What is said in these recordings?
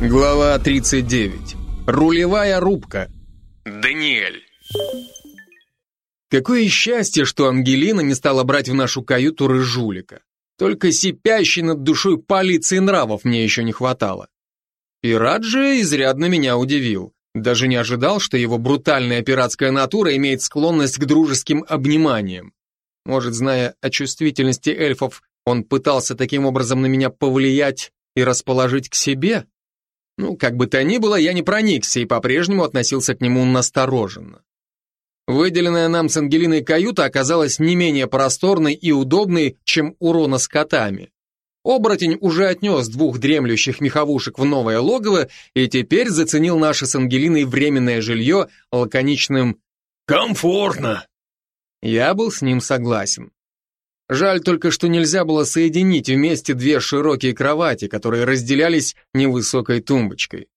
Глава 39. Рулевая рубка. Даниэль. Какое счастье, что Ангелина не стала брать в нашу каюту рыжулика. Только сипящей над душой полиции нравов мне еще не хватало. Пират же изрядно меня удивил. Даже не ожидал, что его брутальная пиратская натура имеет склонность к дружеским обниманиям. Может, зная о чувствительности эльфов, он пытался таким образом на меня повлиять и расположить к себе? Ну, как бы то ни было, я не проникся и по-прежнему относился к нему настороженно. Выделенная нам с Ангелиной каюта оказалась не менее просторной и удобной, чем у Рона с котами. Оборотень уже отнес двух дремлющих меховушек в новое логово и теперь заценил наше с Ангелиной временное жилье лаконичным «комфортно». Я был с ним согласен. Жаль только, что нельзя было соединить вместе две широкие кровати, которые разделялись невысокой тумбочкой.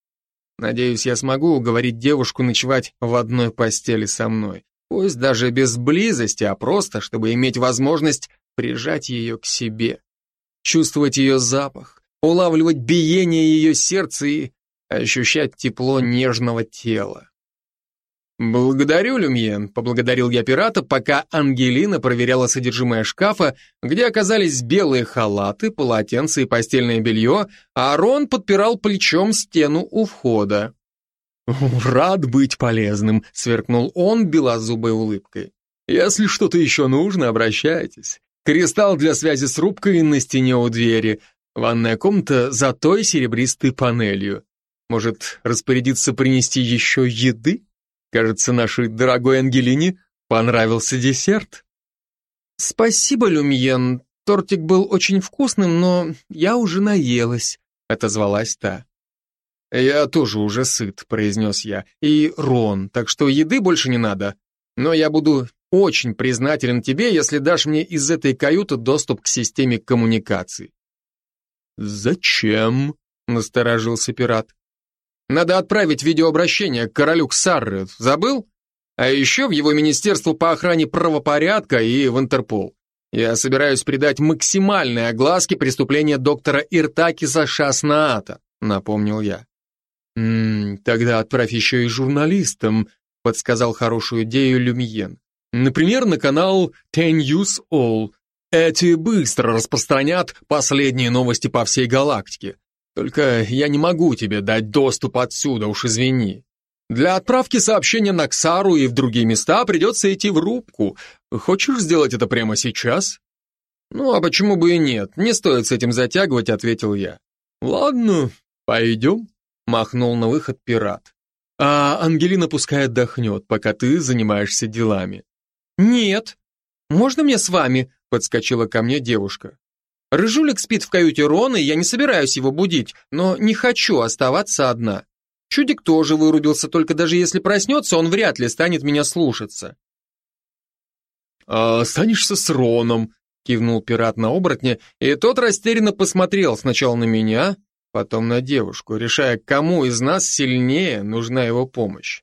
Надеюсь, я смогу уговорить девушку ночевать в одной постели со мной. Пусть даже без близости, а просто, чтобы иметь возможность прижать ее к себе. Чувствовать ее запах, улавливать биение ее сердца и ощущать тепло нежного тела. «Благодарю, Люмьен», — поблагодарил я пирата, пока Ангелина проверяла содержимое шкафа, где оказались белые халаты, полотенца и постельное белье, а Рон подпирал плечом стену у входа. «Рад быть полезным», — сверкнул он белозубой улыбкой. «Если что-то еще нужно, обращайтесь. Кристалл для связи с рубкой на стене у двери, ванная комната за той серебристой панелью. Может, распорядиться принести еще еды?» Кажется, нашей дорогой Ангелине понравился десерт. Спасибо, Люмьен. Тортик был очень вкусным, но я уже наелась, отозвалась та. Я тоже уже сыт, произнес я. И Рон, так что еды больше не надо. Но я буду очень признателен тебе, если дашь мне из этой каюты доступ к системе коммуникаций. Зачем? насторожился пират. Надо отправить видеообращение к королю Ксарры. Забыл? А еще в его Министерство по охране правопорядка и в Интерпол. Я собираюсь придать максимальной огласке преступления доктора Иртакиса Шаснаата, напомнил я. «М -м, тогда отправь еще и журналистам, подсказал хорошую идею Люмиен. Например, на канал Ten News All. Эти быстро распространят последние новости по всей галактике. Только я не могу тебе дать доступ отсюда, уж извини. Для отправки сообщения на Ксару и в другие места придется идти в рубку. Хочешь сделать это прямо сейчас? Ну, а почему бы и нет? Не стоит с этим затягивать, ответил я. Ладно, пойдем, махнул на выход пират. А Ангелина пускай отдохнет, пока ты занимаешься делами. Нет. Можно мне с вами? Подскочила ко мне девушка. Рыжулик спит в каюте Рона, и я не собираюсь его будить, но не хочу оставаться одна. Чудик тоже вырубился, только даже если проснется, он вряд ли станет меня слушаться. «А останешься с Роном», — кивнул пират на оборотня, и тот растерянно посмотрел сначала на меня, потом на девушку, решая, кому из нас сильнее нужна его помощь.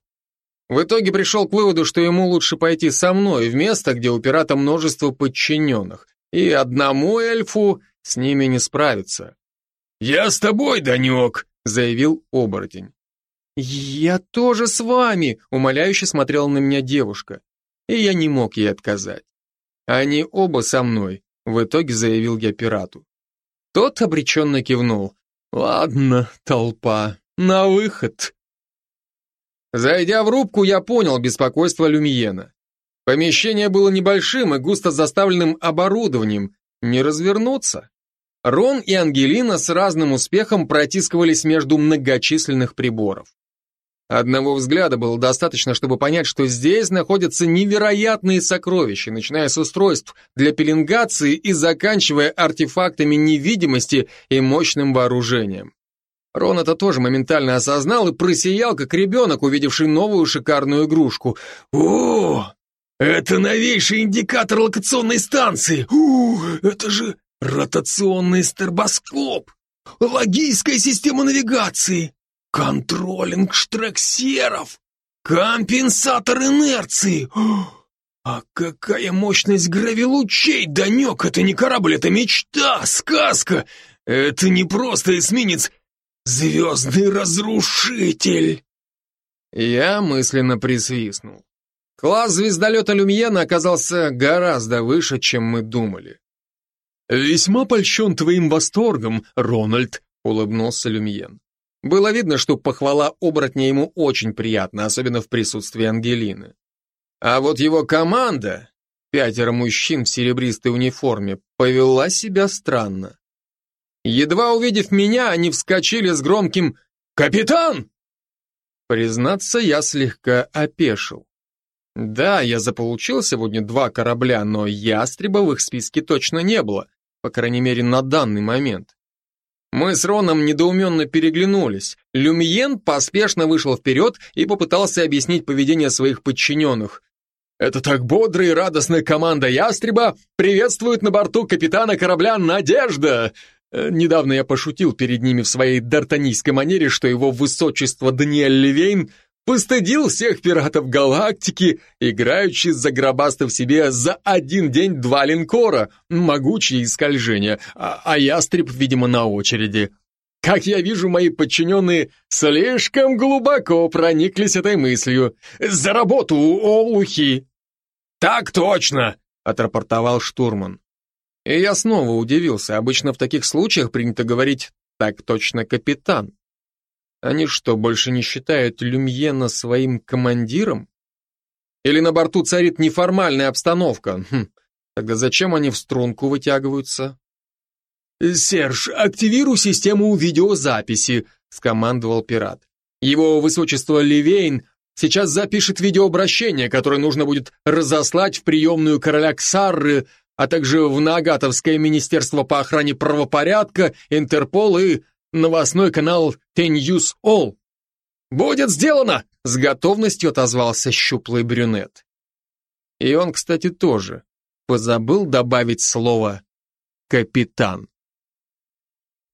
В итоге пришел к выводу, что ему лучше пойти со мной в место, где у пирата множество подчиненных, и одному эльфу с ними не справиться. «Я с тобой, Данек», — заявил оборотень. «Я тоже с вами», — умоляюще смотрела на меня девушка, и я не мог ей отказать. «Они оба со мной», — в итоге заявил я пирату. Тот обреченно кивнул. «Ладно, толпа, на выход». Зайдя в рубку, я понял беспокойство Люмиена. Помещение было небольшим и густо заставленным оборудованием. Не развернуться. Рон и Ангелина с разным успехом протискивались между многочисленных приборов. Одного взгляда было достаточно, чтобы понять, что здесь находятся невероятные сокровища, начиная с устройств для пеленгации и заканчивая артефактами невидимости и мощным вооружением. Рон это тоже моментально осознал и просиял, как ребенок, увидевший новую шикарную игрушку. «О, это новейший индикатор локационной станции. У, это же ротационный стербоскоп. Логийская система навигации. Контролинг штрексеров. Компенсатор инерции. А какая мощность гравилучей, Данек! Это не корабль, это мечта, сказка. Это не просто эсминец. «Звездный разрушитель!» Я мысленно присвистнул. Класс звездолета Люмьена оказался гораздо выше, чем мы думали. «Весьма польщен твоим восторгом, Рональд», — улыбнулся Люмьен. Было видно, что похвала оборотня ему очень приятна, особенно в присутствии Ангелины. А вот его команда, пятеро мужчин в серебристой униформе, повела себя странно. Едва увидев меня, они вскочили с громким «Капитан!». Признаться, я слегка опешил. Да, я заполучил сегодня два корабля, но ястреба в их списке точно не было, по крайней мере, на данный момент. Мы с Роном недоуменно переглянулись. Люмьен поспешно вышел вперед и попытался объяснить поведение своих подчиненных. «Это так бодрая и радостная команда Ястреба приветствует на борту капитана корабля «Надежда». Э, недавно я пошутил перед ними в своей д'Артанийской манере, что его высочество Даниэль Левейн Постыдил всех пиратов галактики, играючи загробастав себе за один день два линкора, могучие скольжения, а, а ястреб, видимо, на очереди. Как я вижу, мои подчиненные слишком глубоко прониклись этой мыслью. «За работу, олухи!» «Так точно!» — отрапортовал штурман. И я снова удивился. Обычно в таких случаях принято говорить «так точно, капитан». Они что, больше не считают Люмьена своим командиром? Или на борту царит неформальная обстановка? Хм, тогда зачем они в струнку вытягиваются? «Серж, активируй систему видеозаписи», — скомандовал пират. «Его высочество Ливейн сейчас запишет видеообращение, которое нужно будет разослать в приемную короля Ксарры, а также в Нагатовское министерство по охране правопорядка, Интерпол и новостной канал Теньюс All. «Будет сделано!» — с готовностью отозвался щуплый брюнет. И он, кстати, тоже позабыл добавить слово «капитан».